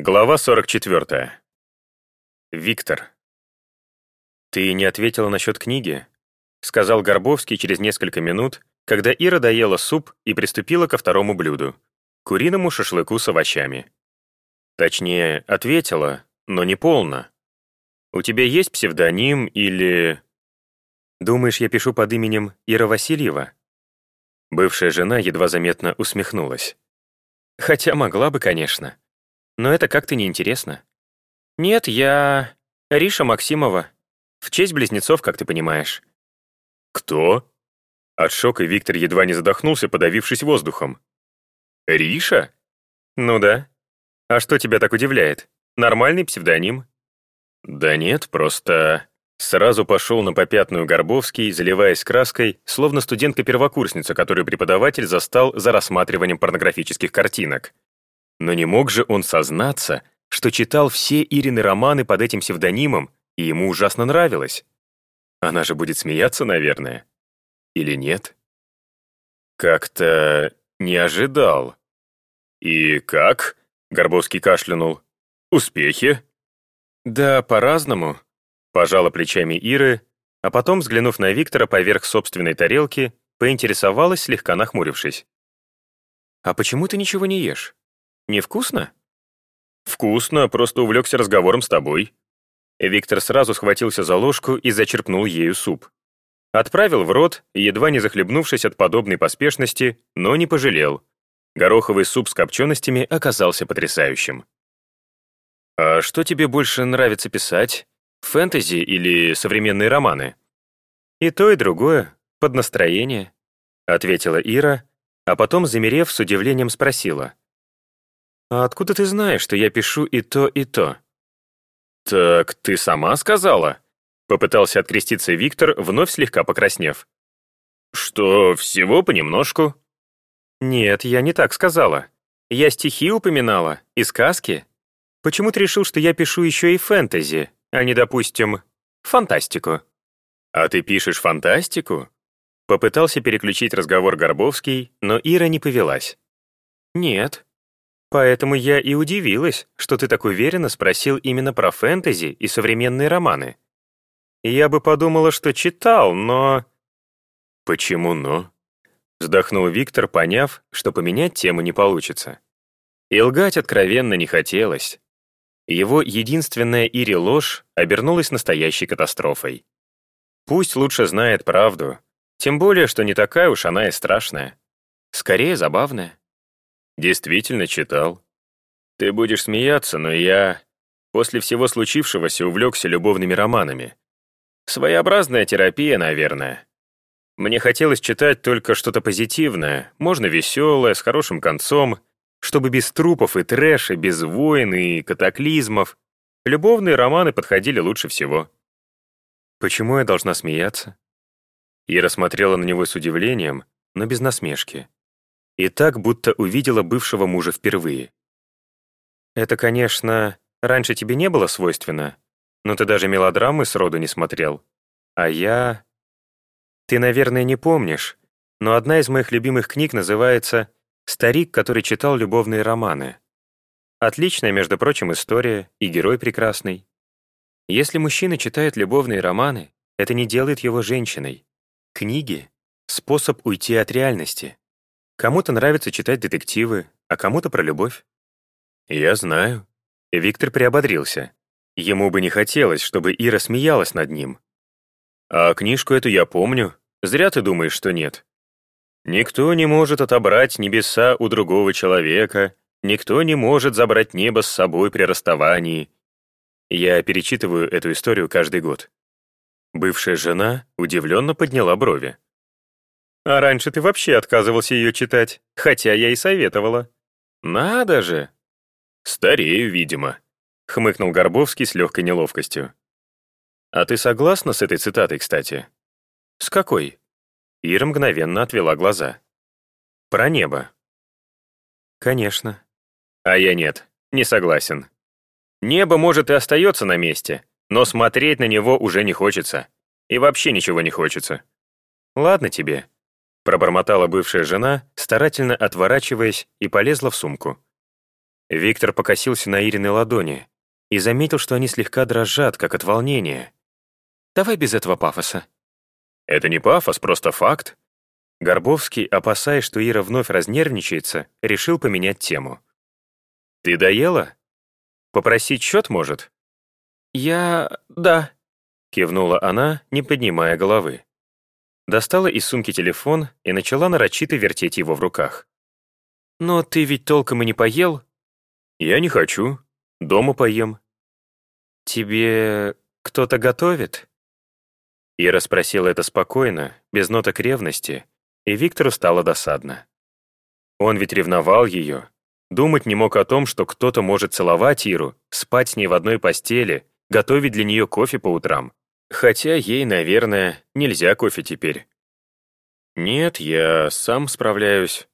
Глава 44. Виктор. «Ты не ответила насчет книги?» — сказал Горбовский через несколько минут, когда Ира доела суп и приступила ко второму блюду — куриному шашлыку с овощами. Точнее, ответила, но не полно. «У тебя есть псевдоним или...» «Думаешь, я пишу под именем Ира Васильева?» Бывшая жена едва заметно усмехнулась. «Хотя могла бы, конечно» но это как-то неинтересно. Нет, я... Риша Максимова. В честь близнецов, как ты понимаешь. Кто? От шока Виктор едва не задохнулся, подавившись воздухом. Риша? Ну да. А что тебя так удивляет? Нормальный псевдоним? Да нет, просто... Сразу пошел на попятную Горбовский, заливаясь краской, словно студентка-первокурсница, которую преподаватель застал за рассматриванием порнографических картинок. Но не мог же он сознаться, что читал все Ирины романы под этим псевдонимом, и ему ужасно нравилось. Она же будет смеяться, наверное. Или нет? Как-то не ожидал. «И как?» — Горбовский кашлянул. «Успехи?» «Да, по-разному», — пожала плечами Иры, а потом, взглянув на Виктора поверх собственной тарелки, поинтересовалась, слегка нахмурившись. «А почему ты ничего не ешь?» Невкусно? Вкусно, просто увлекся разговором с тобой. Виктор сразу схватился за ложку и зачерпнул ею суп. Отправил в рот, едва не захлебнувшись от подобной поспешности, но не пожалел. Гороховый суп с копченостями оказался потрясающим. «А что тебе больше нравится писать? Фэнтези или современные романы?» «И то, и другое, под настроение», — ответила Ира, а потом, замерев, с удивлением спросила. «А откуда ты знаешь, что я пишу и то, и то?» «Так ты сама сказала?» Попытался откреститься Виктор, вновь слегка покраснев. «Что, всего понемножку?» «Нет, я не так сказала. Я стихи упоминала и сказки. Почему ты решил, что я пишу еще и фэнтези, а не, допустим, фантастику?» «А ты пишешь фантастику?» Попытался переключить разговор Горбовский, но Ира не повелась. «Нет, Поэтому я и удивилась, что ты так уверенно спросил именно про фэнтези и современные романы. Я бы подумала, что читал, но... Почему «но»? Вздохнул Виктор, поняв, что поменять тему не получится. И лгать откровенно не хотелось. Его единственная Ири ложь обернулась настоящей катастрофой. Пусть лучше знает правду, тем более, что не такая уж она и страшная. Скорее, забавная. Действительно читал. Ты будешь смеяться, но я после всего случившегося увлекся любовными романами. Своеобразная терапия, наверное. Мне хотелось читать только что-то позитивное, можно веселое, с хорошим концом, чтобы без трупов и трэша, без войн и катаклизмов. Любовные романы подходили лучше всего. Почему я должна смеяться? Ира смотрела на него с удивлением, но без насмешки и так, будто увидела бывшего мужа впервые. Это, конечно, раньше тебе не было свойственно, но ты даже мелодрамы сроду не смотрел. А я... Ты, наверное, не помнишь, но одна из моих любимых книг называется «Старик, который читал любовные романы». Отличная, между прочим, история и герой прекрасный. Если мужчина читает любовные романы, это не делает его женщиной. Книги — способ уйти от реальности. Кому-то нравится читать детективы, а кому-то про любовь. Я знаю. Виктор приободрился. Ему бы не хотелось, чтобы Ира смеялась над ним. А книжку эту я помню. Зря ты думаешь, что нет. Никто не может отобрать небеса у другого человека, никто не может забрать небо с собой при расставании. Я перечитываю эту историю каждый год. Бывшая жена удивленно подняла брови. А раньше ты вообще отказывался ее читать, хотя я и советовала. Надо же! Старею, видимо, хмыкнул Горбовский с легкой неловкостью. А ты согласна с этой цитатой, кстати? С какой? Ира мгновенно отвела глаза. Про небо. Конечно. А я нет, не согласен. Небо, может, и остается на месте, но смотреть на него уже не хочется. И вообще ничего не хочется. Ладно тебе, Пробормотала бывшая жена, старательно отворачиваясь, и полезла в сумку. Виктор покосился на Ирины ладони и заметил, что они слегка дрожат, как от волнения. «Давай без этого пафоса». «Это не пафос, просто факт». Горбовский, опасаясь, что Ира вновь разнервничается, решил поменять тему. «Ты доела? Попросить счет, может?» «Я... да», — кивнула она, не поднимая головы. Достала из сумки телефон и начала нарочито вертеть его в руках. «Но ты ведь толком и не поел?» «Я не хочу. Дома поем». «Тебе кто-то готовит?» Ира спросила это спокойно, без ноток ревности, и Виктору стало досадно. Он ведь ревновал ее, думать не мог о том, что кто-то может целовать Иру, спать с ней в одной постели, готовить для нее кофе по утрам. Хотя ей, наверное, нельзя кофе теперь. «Нет, я сам справляюсь».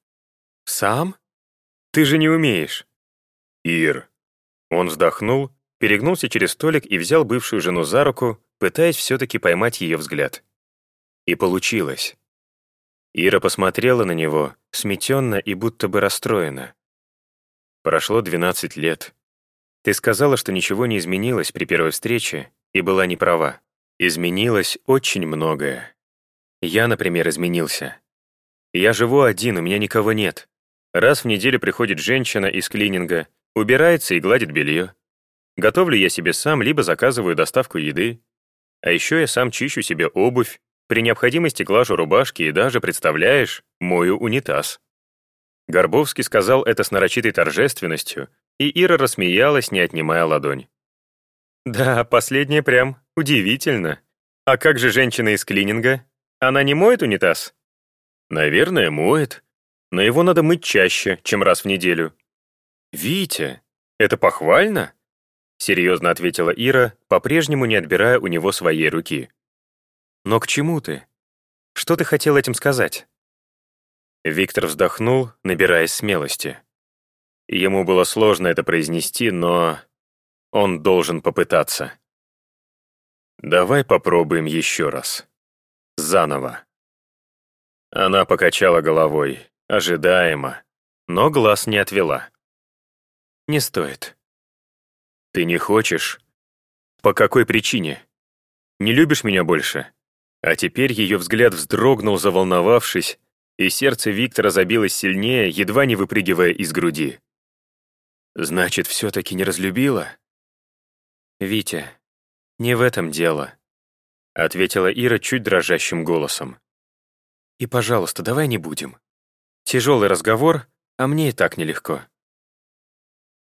«Сам? Ты же не умеешь». «Ир». Он вздохнул, перегнулся через столик и взял бывшую жену за руку, пытаясь все-таки поймать ее взгляд. И получилось. Ира посмотрела на него, сметенно и будто бы расстроена. Прошло 12 лет. Ты сказала, что ничего не изменилось при первой встрече, и была не права. Изменилось очень многое. Я, например, изменился. Я живу один, у меня никого нет. Раз в неделю приходит женщина из клининга, убирается и гладит белье. Готовлю я себе сам, либо заказываю доставку еды. А еще я сам чищу себе обувь, при необходимости глажу рубашки и даже, представляешь, мою унитаз. Горбовский сказал это с нарочитой торжественностью, и Ира рассмеялась, не отнимая ладонь. «Да, последнее прям удивительно. А как же женщина из клининга? Она не моет унитаз?» «Наверное, моет. Но его надо мыть чаще, чем раз в неделю». «Витя, это похвально?» Серьезно ответила Ира, по-прежнему не отбирая у него своей руки. «Но к чему ты? Что ты хотел этим сказать?» Виктор вздохнул, набираясь смелости. Ему было сложно это произнести, но он должен попытаться. «Давай попробуем еще раз. Заново». Она покачала головой, ожидаемо, но глаз не отвела. «Не стоит». «Ты не хочешь? По какой причине? Не любишь меня больше?» А теперь ее взгляд вздрогнул, заволновавшись, и сердце Виктора забилось сильнее, едва не выпрыгивая из груди. «Значит, все-таки не разлюбила?» «Витя, не в этом дело», — ответила Ира чуть дрожащим голосом. «И, пожалуйста, давай не будем. Тяжелый разговор, а мне и так нелегко».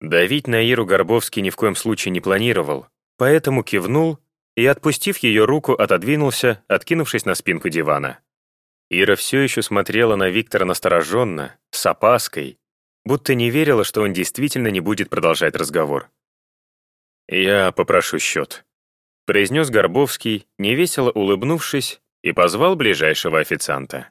Давить на Иру Горбовский ни в коем случае не планировал, поэтому кивнул и, отпустив ее руку, отодвинулся, откинувшись на спинку дивана. Ира все еще смотрела на Виктора настороженно, с опаской, будто не верила, что он действительно не будет продолжать разговор. «Я попрошу счет», — произнес Горбовский, невесело улыбнувшись, и позвал ближайшего официанта.